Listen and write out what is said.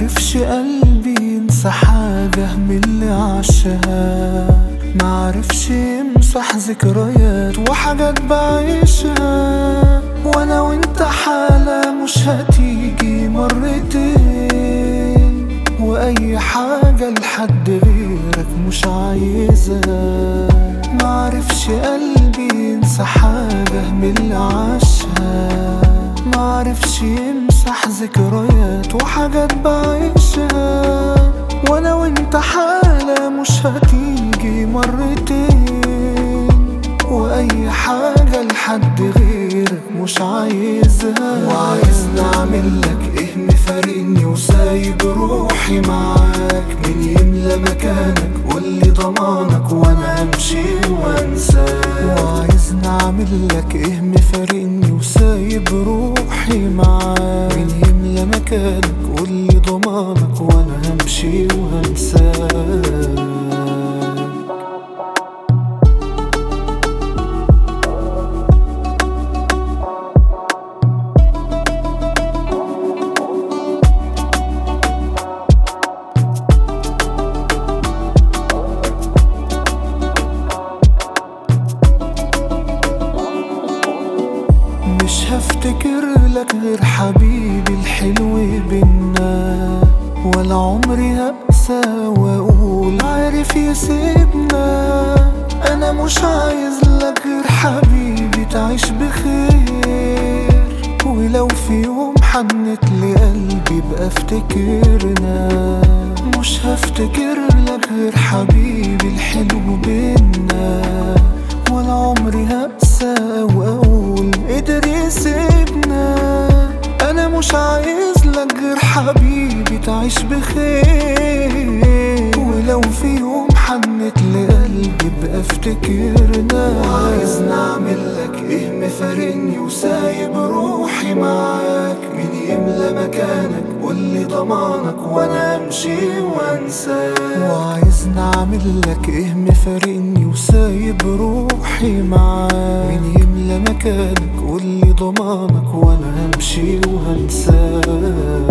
معرفش قلبي ينسى حاجة من اللي عاشها. معرفش يمسح ذكريات وحاجات بعيشها. وأنا وانت حالة مش هتيجي مرتين. وأي حاجة لحد غيرك مش عايزها. معرفش قلبي ينسى حاجة من اللي عاشها. معرفش يمسح ذكريات وحاجات بعيشها. وأنا وانت حالة مش هتيجي مرتين. وأي حاجة لحد غيرك مش عايزها. وعايزني اعمل لك إيه مفارقني وسايب روحي معاك. مين يملى مكانك قولي ضمانك وأنا أمشي وأنساك. وعايزني اعمل لك إيه مفارقني وسايب روحي معاك. مين يملى مكانك قولي ضمانك وأنا همشي وهنساك. مش هفتكر لك غير حبيبي الحلو بينا. ولا عمري هقسى وأقول عارف يسيبنا. أنا مش عايز لك غير حبيبي تعيش بخير. ولو في يوم حنت لي قلبي بقى افتكرنا مش هفتكر مش عايز لك غير حبيبي تعيش بخير. ولو في يوم حنت لقلبي بقى افتكرنا وعايز نعمل لك إيه مفارقني وسايب روحي معاك؟ مين يملى مكانك؟ قولي ضمانك وأنا أمشي وأنساك. وعايز نعمل لك إيه مفارقني وسايب روحي معاك؟ مين يملى مكانك قولي ضمانك وأنا همشي وهنساك.